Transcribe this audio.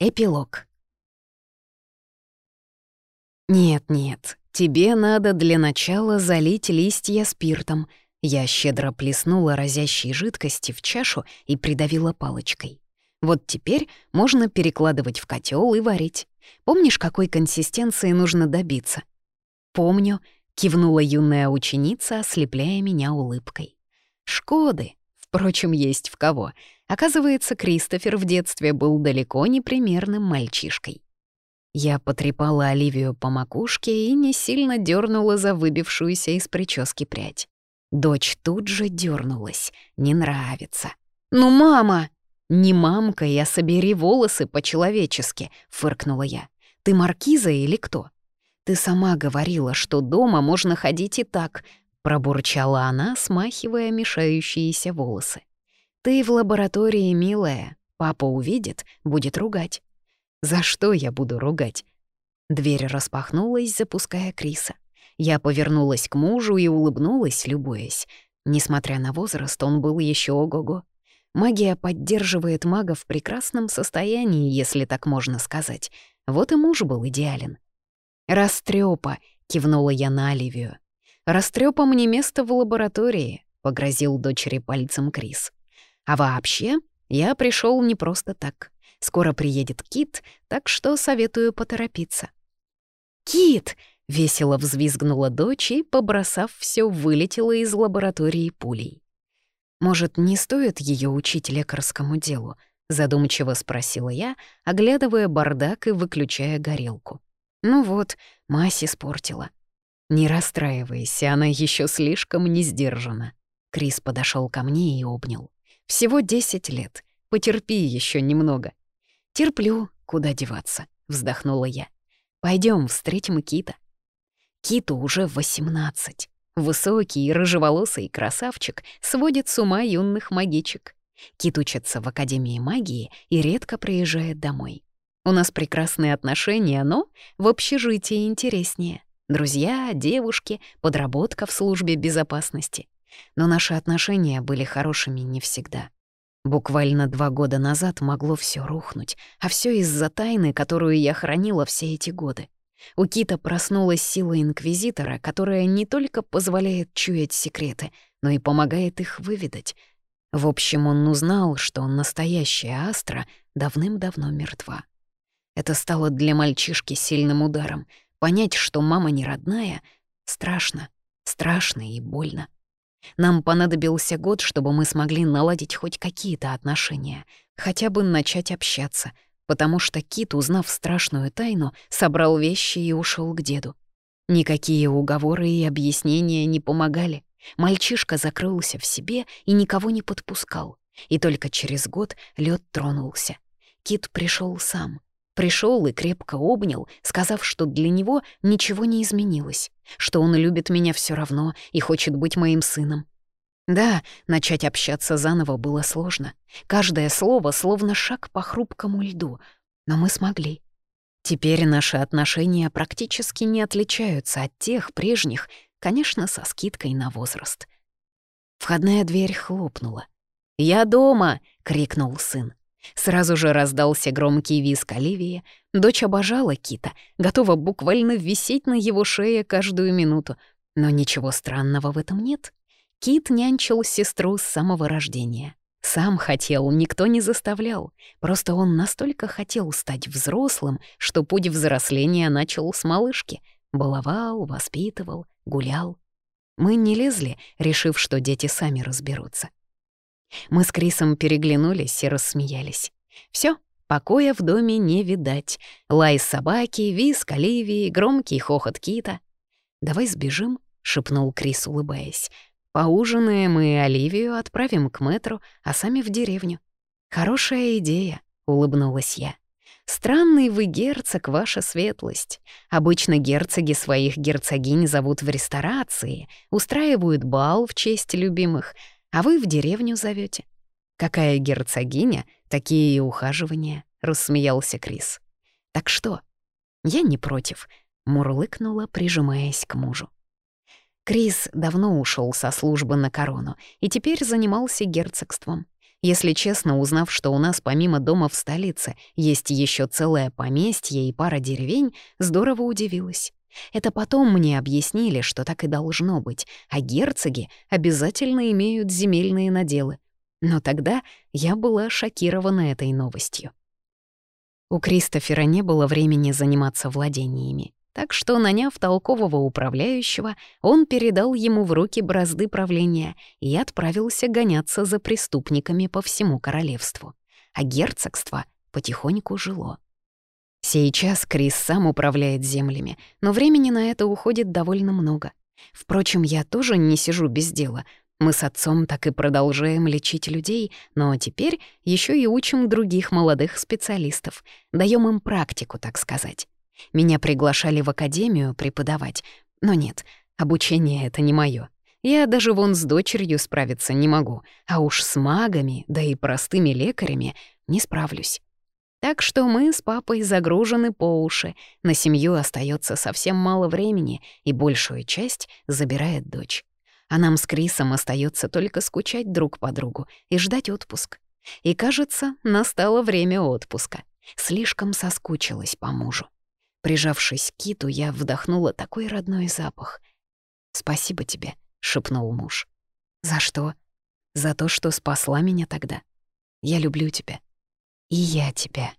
Эпилог. «Нет-нет, тебе надо для начала залить листья спиртом». Я щедро плеснула разящей жидкости в чашу и придавила палочкой. Вот теперь можно перекладывать в котел и варить. Помнишь, какой консистенции нужно добиться? «Помню», — кивнула юная ученица, ослепляя меня улыбкой. «Шкоды, впрочем, есть в кого. Оказывается, Кристофер в детстве был далеко не примерным мальчишкой. Я потрепала Оливию по макушке и не сильно дернула за выбившуюся из прически прядь. Дочь тут же дернулась. Не нравится. «Ну, мама!» «Не мамка, я собери волосы по-человечески», — фыркнула я. «Ты маркиза или кто?» «Ты сама говорила, что дома можно ходить и так», — пробурчала она, смахивая мешающиеся волосы. «Ты в лаборатории, милая. Папа увидит, будет ругать». «За что я буду ругать?» Дверь распахнулась, запуская Криса. Я повернулась к мужу и улыбнулась, любуясь. Несмотря на возраст, он был еще ого-го. Магия поддерживает мага в прекрасном состоянии, если так можно сказать. Вот и муж был идеален. «Растрёпа», — кивнула я на Оливию. «Растрёпа мне место в лаборатории», — погрозил дочери пальцем Крис. А вообще, я пришел не просто так. Скоро приедет Кит, так что советую поторопиться. «Кит!» — весело взвизгнула дочь и, побросав все, вылетела из лаборатории пулей. «Может, не стоит ее учить лекарскому делу?» — задумчиво спросила я, оглядывая бардак и выключая горелку. «Ну вот, мазь испортила». «Не расстраивайся, она еще слишком не сдержана». Крис подошел ко мне и обнял. Всего десять лет. Потерпи еще немного. Терплю, куда деваться, вздохнула я. Пойдем, встретим Кита. Киту уже восемнадцать. Высокий, рыжеволосый красавчик сводит с ума юных магичек. Кит учится в Академии магии и редко приезжает домой. У нас прекрасные отношения, но в общежитии интереснее. Друзья, девушки, подработка в службе безопасности. Но наши отношения были хорошими не всегда. Буквально два года назад могло все рухнуть, а все из-за тайны, которую я хранила все эти годы. У Кита проснулась сила Инквизитора, которая не только позволяет чуять секреты, но и помогает их выведать. В общем, он узнал, что настоящая Астра давным-давно мертва. Это стало для мальчишки сильным ударом. Понять, что мама не родная, страшно, страшно и больно. Нам понадобился год, чтобы мы смогли наладить хоть какие-то отношения, хотя бы начать общаться, потому что Кит, узнав страшную тайну, собрал вещи и ушел к деду. Никакие уговоры и объяснения не помогали. Мальчишка закрылся в себе и никого не подпускал. И только через год лед тронулся. Кит пришел сам. Пришел и крепко обнял, сказав, что для него ничего не изменилось, что он любит меня все равно и хочет быть моим сыном. Да, начать общаться заново было сложно. Каждое слово словно шаг по хрупкому льду, но мы смогли. Теперь наши отношения практически не отличаются от тех прежних, конечно, со скидкой на возраст. Входная дверь хлопнула. «Я дома!» — крикнул сын. Сразу же раздался громкий визг Оливии. Дочь обожала Кита, готова буквально висеть на его шее каждую минуту. Но ничего странного в этом нет. Кит нянчил сестру с самого рождения. Сам хотел, никто не заставлял. Просто он настолько хотел стать взрослым, что путь взросления начал с малышки. Баловал, воспитывал, гулял. Мы не лезли, решив, что дети сами разберутся. Мы с Крисом переглянулись и рассмеялись. Все, покоя в доме не видать. Лай собаки, виск Оливии, громкий хохот кита. «Давай сбежим», — шепнул Крис, улыбаясь. «Поужинаем и Оливию отправим к мэтру, а сами в деревню». «Хорошая идея», — улыбнулась я. «Странный вы герцог, ваша светлость. Обычно герцоги своих герцогинь зовут в ресторации, устраивают бал в честь любимых, а вы в деревню зовете. Какая герцогиня, такие и ухаживания, рассмеялся Крис. Так что? Я не против, мурлыкнула, прижимаясь к мужу. Крис давно ушел со службы на корону и теперь занимался герцогством. Если честно, узнав, что у нас помимо дома в столице есть еще целое поместье и пара деревень, здорово удивилась. Это потом мне объяснили, что так и должно быть, а герцоги обязательно имеют земельные наделы. Но тогда я была шокирована этой новостью. У Кристофера не было времени заниматься владениями. Так что, наняв толкового управляющего, он передал ему в руки бразды правления и отправился гоняться за преступниками по всему королевству. А герцогство потихоньку жило. Сейчас Крис сам управляет землями, но времени на это уходит довольно много. Впрочем, я тоже не сижу без дела. Мы с отцом так и продолжаем лечить людей, но теперь еще и учим других молодых специалистов, даем им практику, так сказать. Меня приглашали в академию преподавать, но нет, обучение — это не моё. Я даже вон с дочерью справиться не могу, а уж с магами, да и простыми лекарями не справлюсь. Так что мы с папой загружены по уши, на семью остается совсем мало времени, и большую часть забирает дочь. А нам с Крисом остается только скучать друг по другу и ждать отпуск. И, кажется, настало время отпуска. Слишком соскучилась по мужу. Прижавшись к киту, я вдохнула такой родной запах. «Спасибо тебе», — шепнул муж. «За что?» «За то, что спасла меня тогда. Я люблю тебя. И я тебя».